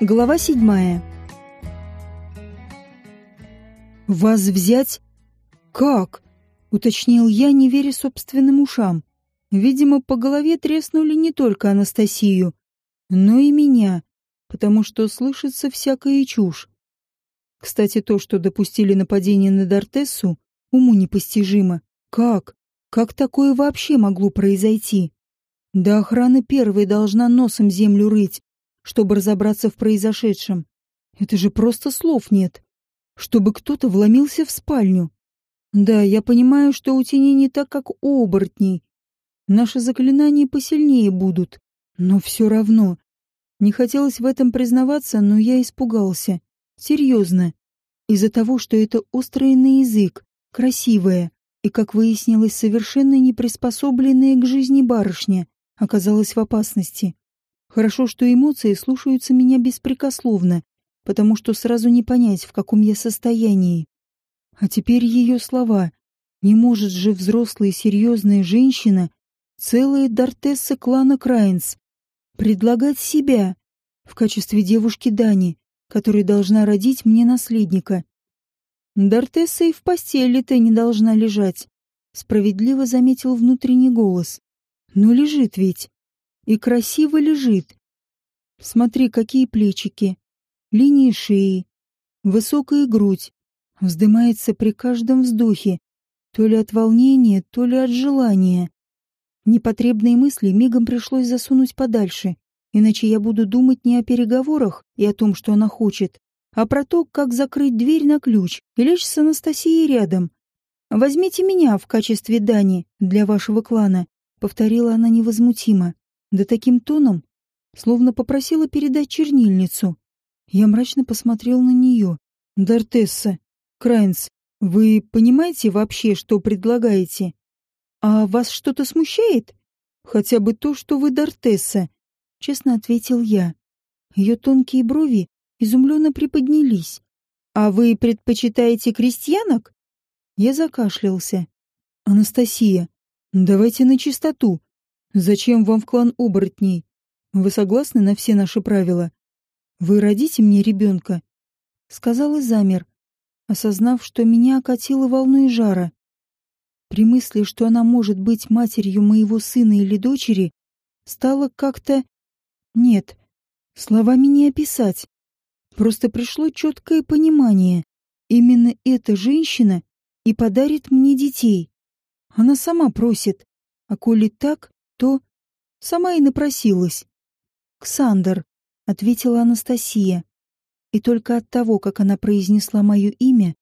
Глава седьмая. «Вас взять? Как?» — уточнил я, не веря собственным ушам. Видимо, по голове треснули не только Анастасию, но и меня, потому что слышится всякая чушь. Кстати, то, что допустили нападение на Дортессу, уму непостижимо. Как? Как такое вообще могло произойти? Да охрана первой должна носом землю рыть, чтобы разобраться в произошедшем. Это же просто слов нет. Чтобы кто-то вломился в спальню. Да, я понимаю, что у теней не так, как у оборотней. Наши заклинания посильнее будут. Но все равно. Не хотелось в этом признаваться, но я испугался. Серьезно. Из-за того, что это острый на язык, красивая и, как выяснилось, совершенно не приспособленная к жизни барышня оказалась в опасности. Хорошо, что эмоции слушаются меня беспрекословно, потому что сразу не понять, в каком я состоянии. А теперь ее слова. Не может же взрослая серьезная женщина, целая Дортесса клана Крайнс, предлагать себя в качестве девушки Дани, которая должна родить мне наследника. Дортесса и в постели-то не должна лежать, справедливо заметил внутренний голос. Но лежит ведь. И красиво лежит. Смотри, какие плечики, линии шеи, высокая грудь, вздымается при каждом вздохе, то ли от волнения, то ли от желания. Непотребные мысли мигом пришлось засунуть подальше, иначе я буду думать не о переговорах и о том, что она хочет, а про то, как закрыть дверь на ключ и лечь с Анастасией рядом. Возьмите меня в качестве дани для вашего клана повторила она невозмутимо, да таким тоном, словно попросила передать чернильницу. Я мрачно посмотрел на нее. «Дортесса, Крайнс, вы понимаете вообще, что предлагаете? А вас что-то смущает? Хотя бы то, что вы Дортесса», — честно ответил я. Ее тонкие брови изумленно приподнялись. «А вы предпочитаете крестьянок?» Я закашлялся. «Анастасия, Давайте на чистоту. Зачем вам в клан оборотней? Вы согласны на все наши правила? Вы родите мне ребенка? Сказал и замер, осознав, что меня окатило волной жара. При мысли, что она может быть матерью моего сына или дочери, стало как-то... Нет, словами не описать. Просто пришло четкое понимание. Именно эта женщина и подарит мне детей. Она сама просит. А коли так, то... Сама и напросилась. «Ксандр», — ответила Анастасия. И только от того, как она произнесла мое имя,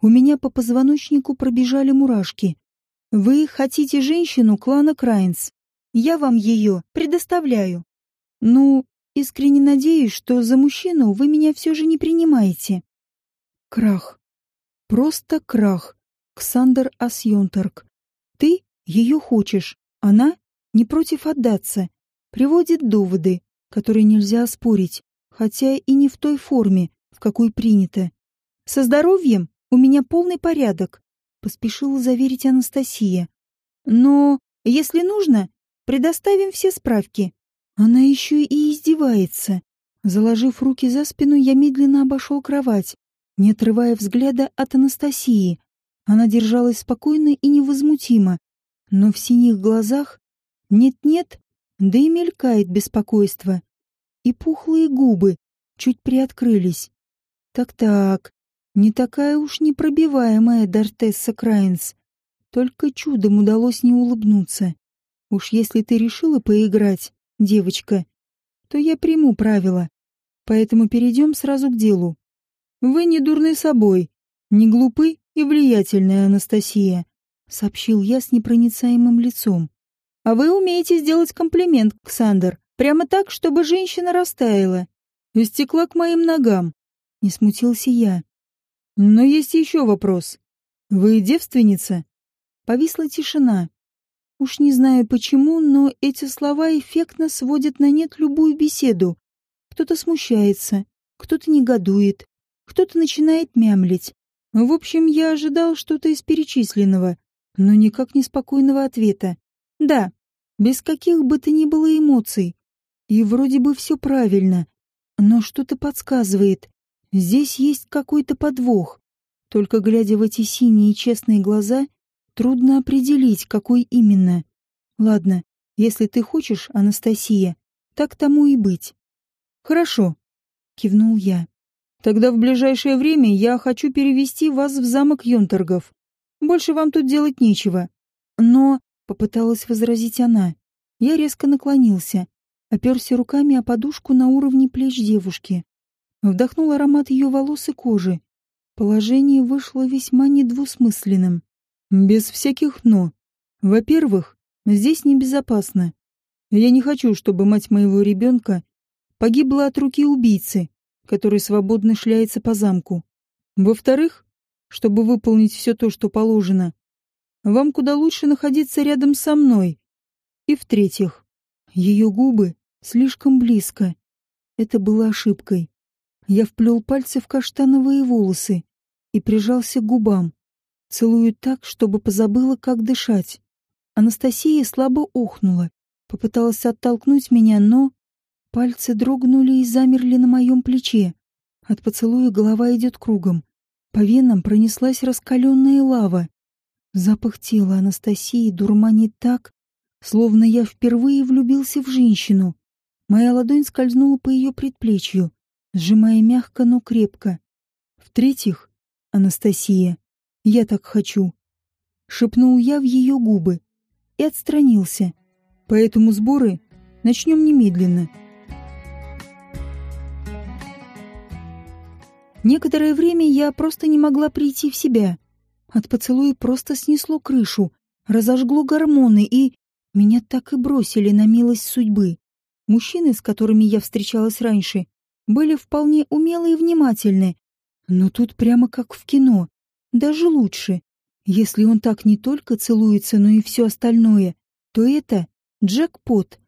у меня по позвоночнику пробежали мурашки. «Вы хотите женщину клана Крайнс. Я вам ее предоставляю. Ну, искренне надеюсь, что за мужчину вы меня все же не принимаете». Крах. Просто крах. Ксандр Асьонтарк. Ты ее хочешь, она не против отдаться, приводит доводы, которые нельзя оспорить, хотя и не в той форме, в какой принято. Со здоровьем у меня полный порядок, поспешила заверить Анастасия. Но, если нужно, предоставим все справки. Она еще и издевается. Заложив руки за спину, я медленно обошел кровать, не отрывая взгляда от Анастасии, она держалась спокойно и невозмутимо, но в синих глазах нет-нет, да и мелькает беспокойство. И пухлые губы чуть приоткрылись. Так-так, не такая уж непробиваемая Дортесса Крайнс. Только чудом удалось не улыбнуться. Уж если ты решила поиграть, девочка, то я приму правила. Поэтому перейдем сразу к делу. Вы не дурны собой, не глупы и влиятельная Анастасия», — сообщил я с непроницаемым лицом. «А вы умеете сделать комплимент, Ксандр, прямо так, чтобы женщина растаяла. Истекла к моим ногам». Не смутился я. «Но есть еще вопрос. Вы девственница?» Повисла тишина. Уж не знаю почему, но эти слова эффектно сводят на нет любую беседу. Кто-то смущается, кто-то негодует, кто-то начинает мямлить. В общем, я ожидал что-то из перечисленного, но никак не спокойного ответа. Да, без каких бы то ни было эмоций. И вроде бы все правильно. Но что-то подсказывает. Здесь есть какой-то подвох. Только глядя в эти синие честные глаза, трудно определить, какой именно. Ладно, если ты хочешь, Анастасия, так тому и быть. Хорошо, кивнул я. Тогда в ближайшее время я хочу перевести вас в замок Йонторгов. Больше вам тут делать нечего. Но, попыталась возразить она, я резко наклонился, оперся руками о подушку на уровне плеч девушки. Вдохнул аромат ее волос и кожи. Положение вышло весьма недвусмысленным. Без всяких «но». Во-первых, здесь небезопасно. Я не хочу, чтобы мать моего ребенка погибла от руки убийцы, который свободно шляется по замку. Во-вторых, чтобы выполнить все то, что положено, вам куда лучше находиться рядом со мной. И в-третьих, ее губы слишком близко. Это было ошибкой. Я вплел пальцы в каштановые волосы и прижался к губам. Целую так, чтобы позабыла, как дышать. Анастасия слабо охнула, попыталась оттолкнуть меня, но... Пальцы дрогнули и замерли на моем плече. От поцелуя голова идет кругом. По венам пронеслась раскаленная лава. Запах тела Анастасии дурманит так, словно я впервые влюбился в женщину. Моя ладонь скользнула по ее предплечью, сжимая мягко, но крепко. В-третьих, Анастасия, я так хочу. Шепнул я в ее губы и отстранился. Поэтому сборы начнем немедленно. Некоторое время я просто не могла прийти в себя. От поцелуя просто снесло крышу, разожгло гормоны и... Меня так и бросили на милость судьбы. Мужчины, с которыми я встречалась раньше, были вполне умелы и внимательны. Но тут прямо как в кино. Даже лучше. Если он так не только целуется, но и все остальное, то это джекпот.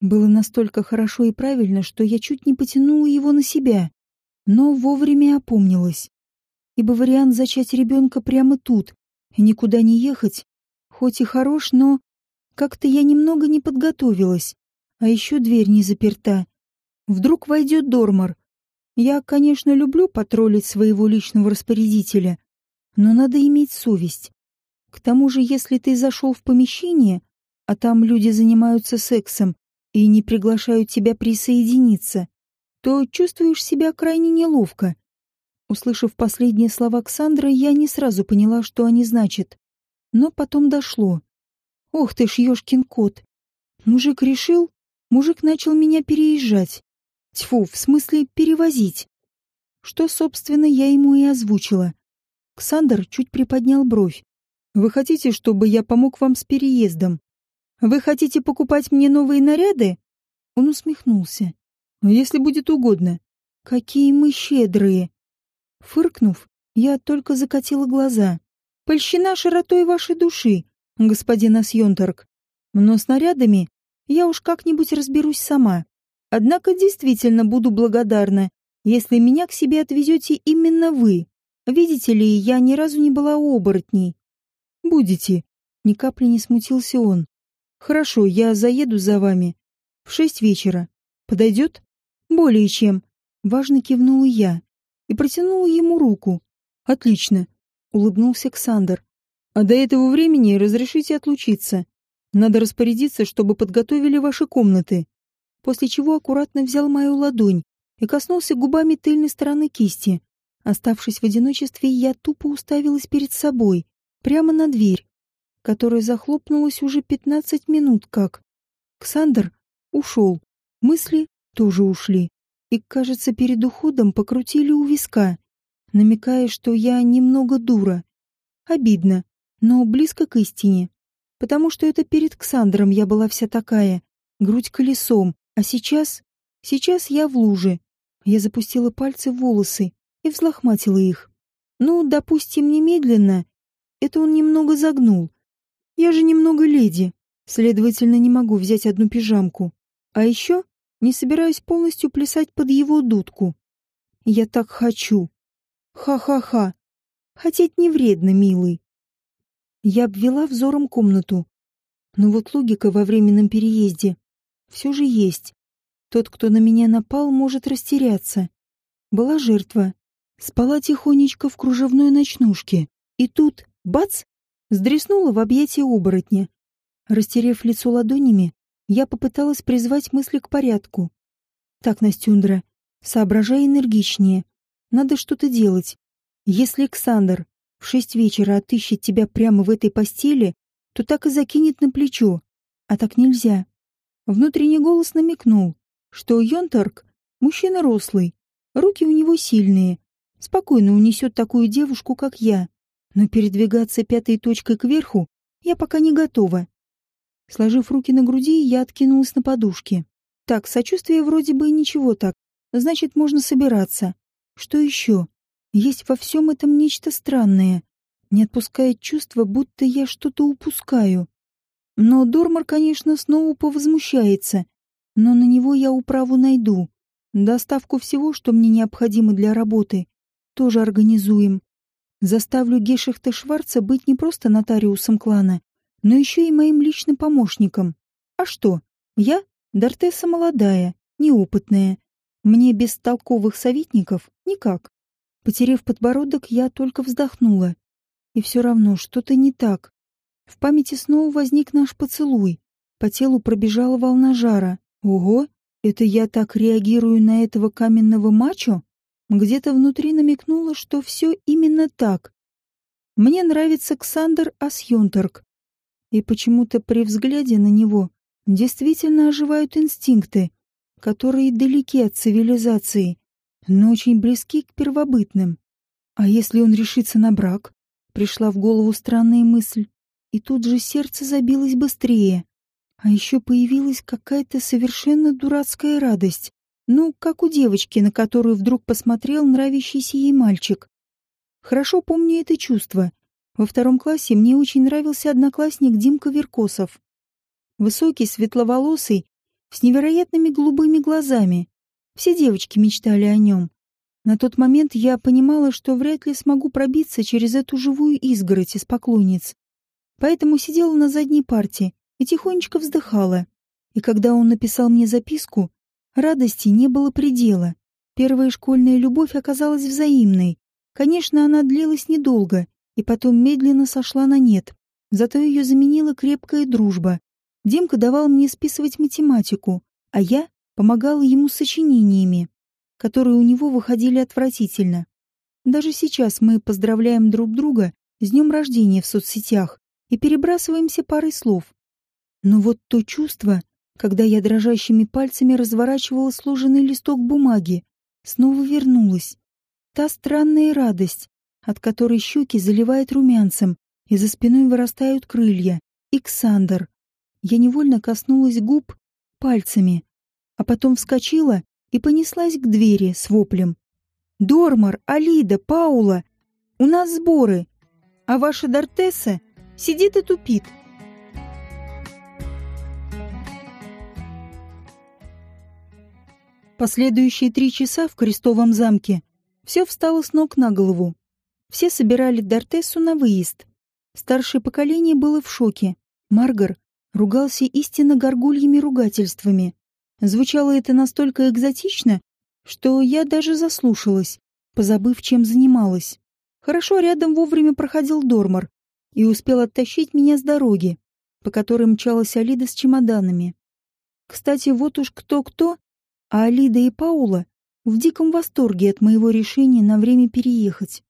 Было настолько хорошо и правильно, что я чуть не потянула его на себя но вовремя опомнилась. Ибо вариант зачать ребенка прямо тут никуда не ехать, хоть и хорош, но как-то я немного не подготовилась, а еще дверь не заперта. Вдруг войдет Дормар. Я, конечно, люблю потроллить своего личного распорядителя, но надо иметь совесть. К тому же, если ты зашел в помещение, а там люди занимаются сексом и не приглашают тебя присоединиться, то чувствуешь себя крайне неловко. Услышав последние слова Ксандры, я не сразу поняла, что они значат. Но потом дошло. Ох ты ж, ёшкин кот. Мужик решил, мужик начал меня переезжать. Тьфу, в смысле перевозить. Что, собственно, я ему и озвучила. Ксандр чуть приподнял бровь. «Вы хотите, чтобы я помог вам с переездом? Вы хотите покупать мне новые наряды?» Он усмехнулся. Если будет угодно. Какие мы щедрые. Фыркнув, я только закатила глаза. Польщена широтой вашей души, господин Асьонторг. Но снарядами я уж как-нибудь разберусь сама. Однако действительно буду благодарна, если меня к себе отвезете именно вы. Видите ли, я ни разу не была оборотней. Будете. Ни капли не смутился он. Хорошо, я заеду за вами. В шесть вечера. Подойдет? «Более чем», — важно кивнула я и протянула ему руку. «Отлично», — улыбнулся Александр. «А до этого времени разрешите отлучиться. Надо распорядиться, чтобы подготовили ваши комнаты». После чего аккуратно взял мою ладонь и коснулся губами тыльной стороны кисти. Оставшись в одиночестве, я тупо уставилась перед собой, прямо на дверь, которая захлопнулась уже пятнадцать минут как. Ксандр ушел. Мысли тоже ушли. И, кажется, перед уходом покрутили у виска, намекая, что я немного дура. Обидно, но близко к истине. Потому что это перед Ксандром я была вся такая, грудь колесом, а сейчас... Сейчас я в луже. Я запустила пальцы в волосы и взлохматила их. Ну, допустим, немедленно. Это он немного загнул. Я же немного леди, следовательно, не могу взять одну пижамку. А еще не собираюсь полностью плясать под его дудку. Я так хочу. Ха-ха-ха. Хотеть не вредно, милый. Я обвела взором комнату. Но вот логика во временном переезде все же есть. Тот, кто на меня напал, может растеряться. Была жертва. Спала тихонечко в кружевной ночнушке. И тут, бац, сдреснула в объятия оборотня. Растерев лицо ладонями, я попыталась призвать мысли к порядку. «Так, Настюндра, соображай энергичнее. Надо что-то делать. Если Александр в шесть вечера отыщет тебя прямо в этой постели, то так и закинет на плечо. А так нельзя». Внутренний голос намекнул, что Йонтарк — мужчина рослый, руки у него сильные, спокойно унесет такую девушку, как я. Но передвигаться пятой точкой кверху я пока не готова. Сложив руки на груди, я откинулась на подушке. Так, сочувствие вроде бы ничего так. Значит, можно собираться. Что еще? Есть во всем этом нечто странное. Не отпускает чувство, будто я что-то упускаю. Но Дормар, конечно, снова повозмущается. Но на него я управу найду. Доставку всего, что мне необходимо для работы, тоже организуем. Заставлю Гешихта Шварца быть не просто нотариусом клана, но еще и моим личным помощником. А что? Я Дартеса молодая, неопытная. Мне без толковых советников никак. Потерев подбородок, я только вздохнула. И все равно что-то не так. В памяти снова возник наш поцелуй. По телу пробежала волна жара. Ого, это я так реагирую на этого каменного мачо? Где-то внутри намекнуло, что все именно так. Мне нравится Ксандр Асьонторг, и почему-то при взгляде на него действительно оживают инстинкты, которые далеки от цивилизации, но очень близки к первобытным. А если он решится на брак? Пришла в голову странная мысль, и тут же сердце забилось быстрее. А еще появилась какая-то совершенно дурацкая радость. Ну, как у девочки, на которую вдруг посмотрел нравящийся ей мальчик. Хорошо помню это чувство, во втором классе мне очень нравился одноклассник Димка Веркосов. Высокий, светловолосый, с невероятными голубыми глазами. Все девочки мечтали о нем. На тот момент я понимала, что вряд ли смогу пробиться через эту живую изгородь из поклонниц. Поэтому сидела на задней парте и тихонечко вздыхала. И когда он написал мне записку, радости не было предела. Первая школьная любовь оказалась взаимной. Конечно, она длилась недолго, и потом медленно сошла на нет. Зато ее заменила крепкая дружба. Демка давал мне списывать математику, а я помогала ему с сочинениями, которые у него выходили отвратительно. Даже сейчас мы поздравляем друг друга с днем рождения в соцсетях и перебрасываемся парой слов. Но вот то чувство, когда я дрожащими пальцами разворачивала сложенный листок бумаги, снова вернулось. Та странная радость, от которой щеки заливает румянцем, и за спиной вырастают крылья. Иксандр. Я невольно коснулась губ пальцами, а потом вскочила и понеслась к двери с воплем. «Дормар, Алида, Паула, у нас сборы, а ваша Дортесса сидит и тупит». Последующие три часа в Крестовом замке все встало с ног на голову. Все собирали Дортессу на выезд. Старшее поколение было в шоке. Маргар ругался истинно горгульями ругательствами. Звучало это настолько экзотично, что я даже заслушалась, позабыв, чем занималась. Хорошо рядом вовремя проходил Дормар и успел оттащить меня с дороги, по которой мчалась Алида с чемоданами. Кстати, вот уж кто-кто, а Алида и Паула в диком восторге от моего решения на время переехать.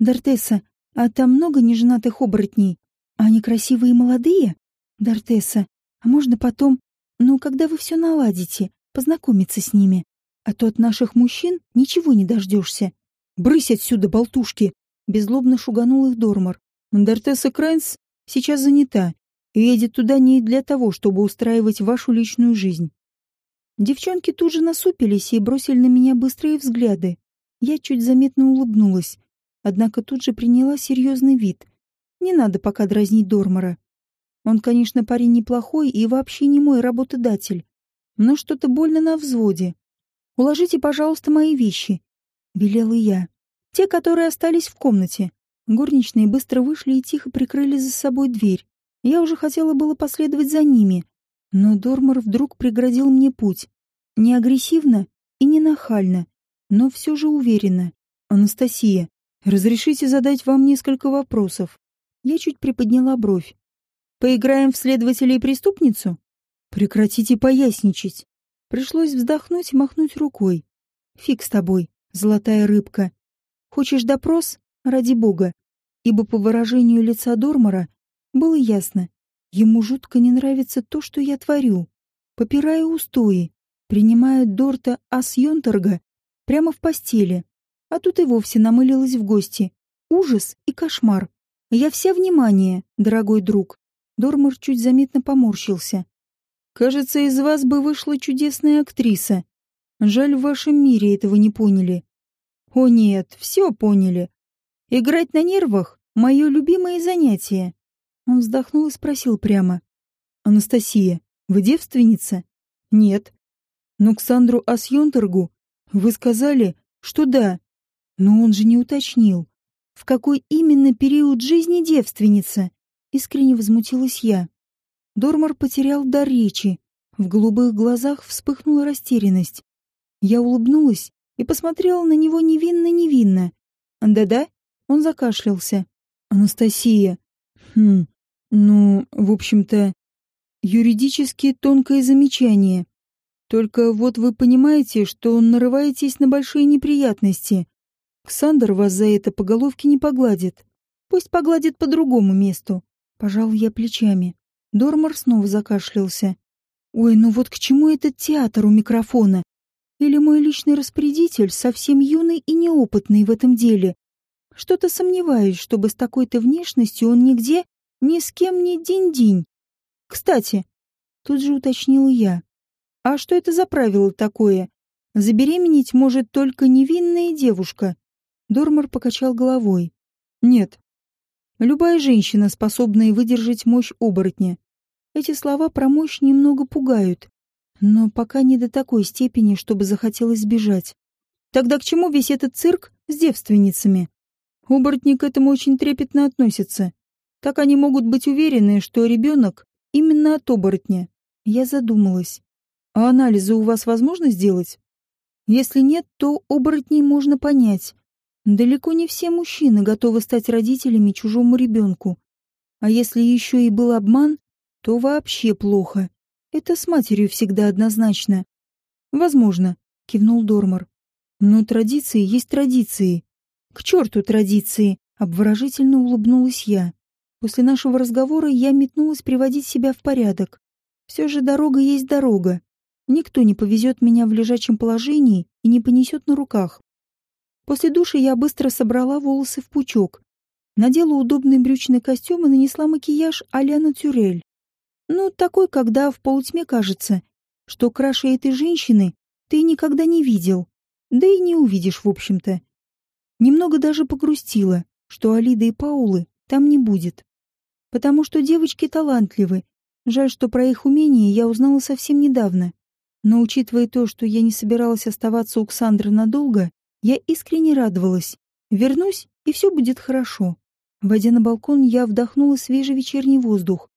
Дартесса, а там много неженатых оборотней? Они красивые и молодые? Дартесса, а можно потом, ну, когда вы все наладите, познакомиться с ними? А то от наших мужчин ничего не дождешься. Брысь отсюда, болтушки! Безлобно шуганул их Дормар. Дартесса Крайнс сейчас занята и едет туда не для того, чтобы устраивать вашу личную жизнь. Девчонки тут же насупились и бросили на меня быстрые взгляды. Я чуть заметно улыбнулась, однако тут же приняла серьезный вид. Не надо пока дразнить Дормора. Он, конечно, парень неплохой и вообще не мой работодатель, но что-то больно на взводе. «Уложите, пожалуйста, мои вещи», — велела я. «Те, которые остались в комнате». Горничные быстро вышли и тихо прикрыли за собой дверь. Я уже хотела было последовать за ними, но Дормор вдруг преградил мне путь. Не агрессивно и не нахально, но все же уверенно. «Анастасия, разрешите задать вам несколько вопросов?» Я чуть приподняла бровь. «Поиграем в следователя и преступницу?» «Прекратите поясничать». Пришлось вздохнуть и махнуть рукой. «Фиг с тобой, золотая рыбка. Хочешь допрос? Ради бога». Ибо по выражению лица Дормора было ясно. Ему жутко не нравится то, что я творю. Попираю устои, принимая Дорта Асьонторга прямо в постели. А тут и вовсе намылилась в гости. Ужас и кошмар. Я вся внимание, дорогой друг. Дормор чуть заметно поморщился. Кажется, из вас бы вышла чудесная актриса. Жаль, в вашем мире этого не поняли. О нет, все поняли. Играть на нервах — мое любимое занятие. Он вздохнул и спросил прямо. Анастасия, вы девственница? Нет. Но к Сандру Асьонтергу вы сказали, что да. Но он же не уточнил в какой именно период жизни девственница, искренне возмутилась я. Дормар потерял дар речи. В голубых глазах вспыхнула растерянность. Я улыбнулась и посмотрела на него невинно-невинно. «Да-да?» Он закашлялся. «Анастасия. Хм, ну, в общем-то, юридически тонкое замечание. Только вот вы понимаете, что нарываетесь на большие неприятности. Ксандр вас за это по головке не погладит. Пусть погладит по другому месту. Пожал я плечами. Дормар снова закашлялся. Ой, ну вот к чему этот театр у микрофона? Или мой личный распорядитель совсем юный и неопытный в этом деле? Что-то сомневаюсь, чтобы с такой-то внешностью он нигде ни с кем не день-день. Кстати, тут же уточнила я. А что это за правило такое? Забеременеть может только невинная девушка. Дормар покачал головой. Нет. Любая женщина, способная выдержать мощь оборотня. Эти слова про мощь немного пугают, но пока не до такой степени, чтобы захотелось сбежать. Тогда к чему весь этот цирк с девственницами? Оборотни к этому очень трепетно относятся. Так они могут быть уверены, что ребенок именно от оборотня. Я задумалась. А анализы у вас возможно сделать? Если нет, то оборотней можно понять, Далеко не все мужчины готовы стать родителями чужому ребенку. А если еще и был обман, то вообще плохо. Это с матерью всегда однозначно. Возможно, кивнул Дормар. Но традиции есть традиции. К черту традиции, обворожительно улыбнулась я. После нашего разговора я метнулась приводить себя в порядок. Все же дорога есть дорога. Никто не повезет меня в лежачем положении и не понесет на руках. После душа я быстро собрала волосы в пучок, надела удобный брючный костюм и нанесла макияж а-ля натюрель. Ну, такой, когда в полутьме кажется, что краше этой женщины ты никогда не видел, да и не увидишь, в общем-то. Немного даже погрустила, что Алиды и Паулы там не будет. Потому что девочки талантливы. Жаль, что про их умения я узнала совсем недавно. Но учитывая то, что я не собиралась оставаться у Ксандры надолго, я искренне радовалась. Вернусь, и все будет хорошо. Войдя на балкон, я вдохнула свежий вечерний воздух.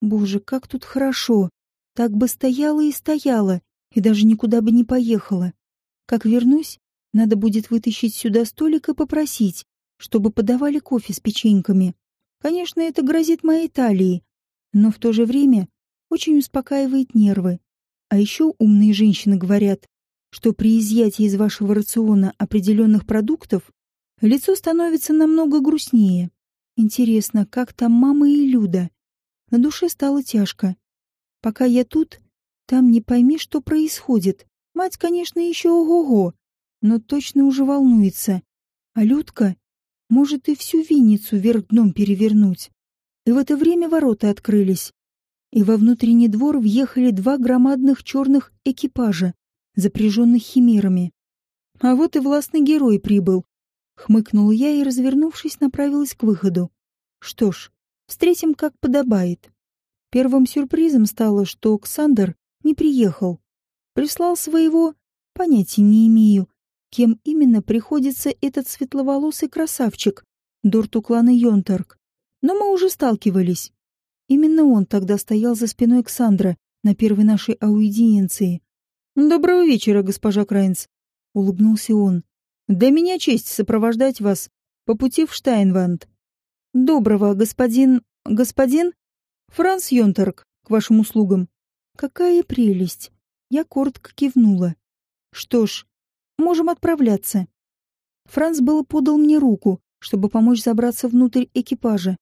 Боже, как тут хорошо. Так бы стояла и стояла, и даже никуда бы не поехала. Как вернусь, надо будет вытащить сюда столик и попросить, чтобы подавали кофе с печеньками. Конечно, это грозит моей талии, но в то же время очень успокаивает нервы. А еще умные женщины говорят, что при изъятии из вашего рациона определенных продуктов лицо становится намного грустнее. Интересно, как там мама и Люда? На душе стало тяжко. Пока я тут, там не пойми, что происходит. Мать, конечно, еще ого-го, но точно уже волнуется. А Людка может и всю винницу вверх дном перевернуть. И в это время ворота открылись. И во внутренний двор въехали два громадных черных экипажа запряженных химерами. А вот и властный герой прибыл. Хмыкнул я и, развернувшись, направилась к выходу. Что ж, встретим как подобает. Первым сюрпризом стало, что Оксандр не приехал. Прислал своего, понятия не имею, кем именно приходится этот светловолосый красавчик, Дорту клана Йонтарк. Но мы уже сталкивались. Именно он тогда стоял за спиной Ксандра на первой нашей аудиенции. «Доброго вечера, госпожа Крайнс», — улыбнулся он. «Для меня честь сопровождать вас по пути в Штайнванд». «Доброго, господин... господин...» «Франц Йонтерк, к вашим услугам». «Какая прелесть!» Я коротко кивнула. «Что ж, можем отправляться». Франц было подал мне руку, чтобы помочь забраться внутрь экипажа.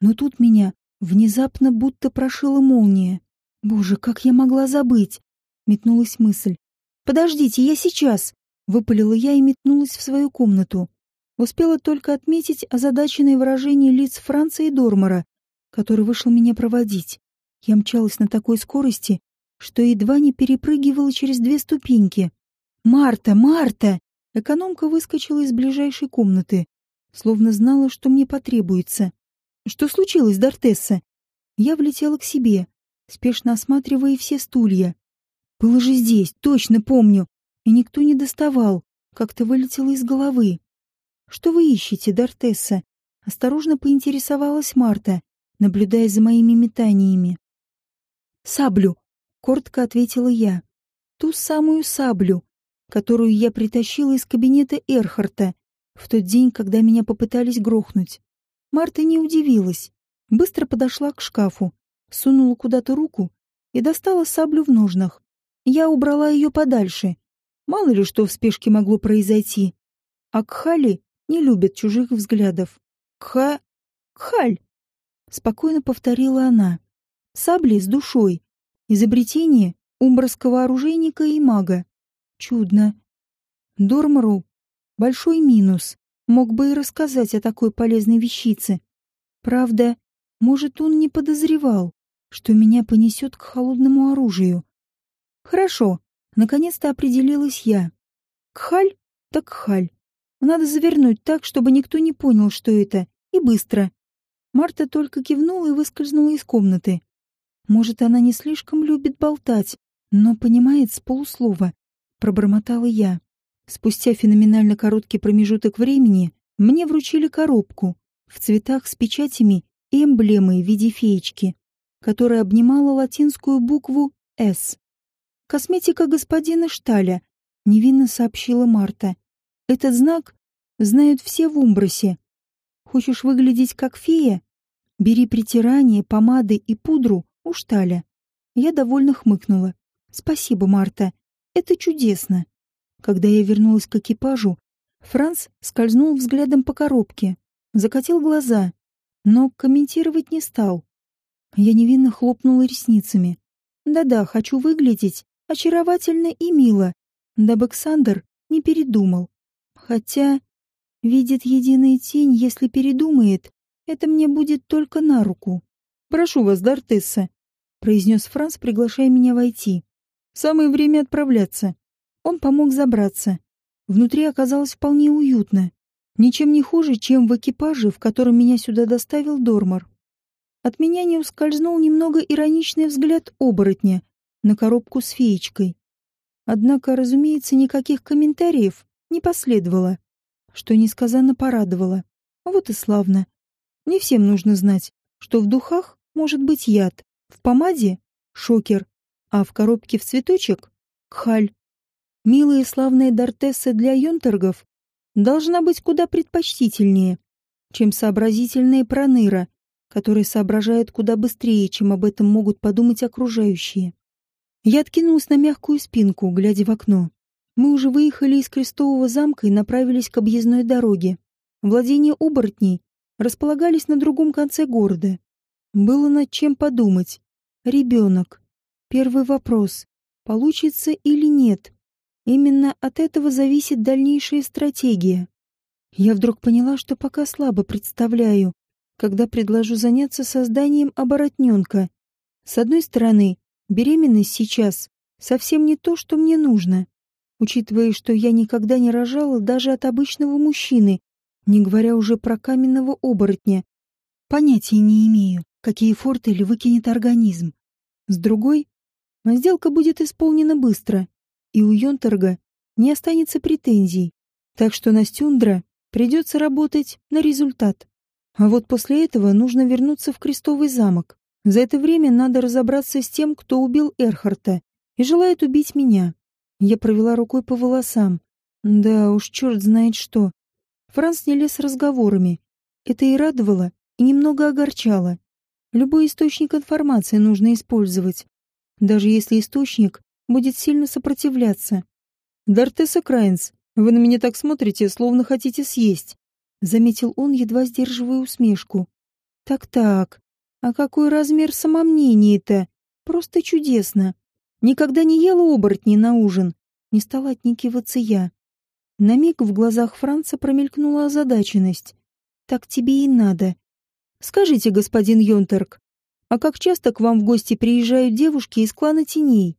Но тут меня внезапно будто прошила молния. Боже, как я могла забыть? Метнулась мысль. «Подождите, я сейчас!» Выпалила я и метнулась в свою комнату. Успела только отметить озадаченное выражение лиц Франца и Дормора, который вышел меня проводить. Я мчалась на такой скорости, что едва не перепрыгивала через две ступеньки. «Марта! Марта!» Экономка выскочила из ближайшей комнаты, словно знала, что мне потребуется. «Что случилось, Дортесса?» Я влетела к себе, спешно осматривая все стулья. Было же здесь, точно помню, и никто не доставал, как-то вылетело из головы. «Что вы ищете, Дортесса?» Осторожно поинтересовалась Марта, наблюдая за моими метаниями. «Саблю», — коротко ответила я. «Ту самую саблю, которую я притащила из кабинета Эрхарта в тот день, когда меня попытались грохнуть. Марта не удивилась. Быстро подошла к шкафу, сунула куда-то руку и достала саблю в ножнах. Я убрала ее подальше. Мало ли что в спешке могло произойти. А Кхали не любят чужих взглядов. Кха... Кхаль! Спокойно повторила она. Сабли с душой. Изобретение умбрского оружейника и мага. Чудно. Дормору большой минус. Мог бы и рассказать о такой полезной вещице. Правда, может, он не подозревал, что меня понесет к холодному оружию. Хорошо, наконец-то определилась я. Кхаль так кхаль. Надо завернуть так, чтобы никто не понял, что это, и быстро. Марта только кивнула и выскользнула из комнаты. Может, она не слишком любит болтать, но понимает с полуслова. Пробормотала я. Спустя феноменально короткий промежуток времени мне вручили коробку в цветах с печатями и эмблемой в виде феечки, которая обнимала латинскую букву «С». «Косметика господина Шталя», — невинно сообщила Марта. «Этот знак знают все в Умбросе. Хочешь выглядеть как фея? Бери притирание, помады и пудру у Шталя». Я довольно хмыкнула. «Спасибо, Марта. Это чудесно». Когда я вернулась к экипажу, Франц скользнул взглядом по коробке, закатил глаза, но комментировать не стал. Я невинно хлопнула ресницами. Да-да, хочу выглядеть очаровательно и мило, дабы Ксандр не передумал. Хотя видит единая тень, если передумает, это мне будет только на руку. «Прошу вас, Дартесса», — произнес Франц, приглашая меня войти. «Самое время отправляться». Он помог забраться. Внутри оказалось вполне уютно. Ничем не хуже, чем в экипаже, в котором меня сюда доставил Дормар. От меня не ускользнул немного ироничный взгляд оборотня на коробку с феечкой. Однако, разумеется, никаких комментариев не последовало, что несказанно порадовало. Вот и славно. Не всем нужно знать, что в духах может быть яд, в помаде — шокер, а в коробке в цветочек — кхаль. Милая и славная Дортесса для юнтергов должна быть куда предпочтительнее, чем сообразительная проныра, которая соображает куда быстрее, чем об этом могут подумать окружающие. Я откинулась на мягкую спинку, глядя в окно. Мы уже выехали из Крестового замка и направились к объездной дороге. Владения оборотней располагались на другом конце города. Было над чем подумать. Ребенок. Первый вопрос. Получится или нет? Именно от этого зависит дальнейшая стратегия. Я вдруг поняла, что пока слабо представляю, когда предложу заняться созданием оборотненка. С одной стороны, беременность сейчас совсем не то, что мне нужно. Учитывая, что я никогда не рожала даже от обычного мужчины, не говоря уже про каменного оборотня. Понятия не имею, какие фортели выкинет организм. С другой, сделка будет исполнена быстро, и у Йонторга не останется претензий, так что Настюндра придется работать на результат. А вот после этого нужно вернуться в Крестовый замок. За это время надо разобраться с тем, кто убил Эрхарта и желает убить меня. Я провела рукой по волосам. Да уж, черт знает что. Франц не лез разговорами. Это и радовало, и немного огорчало. Любой источник информации нужно использовать, даже если источник будет сильно сопротивляться. «Дартеса Крайнс, вы на меня так смотрите, словно хотите съесть», — заметил он, едва сдерживая усмешку. «Так-так, а какой размер самомнения-то? Просто чудесно. Никогда не ела оборотни на ужин. Не стала отникиваться я. На миг в глазах Франца промелькнула озадаченность. Так тебе и надо. Скажите, господин Йонтерк, а как часто к вам в гости приезжают девушки из клана теней?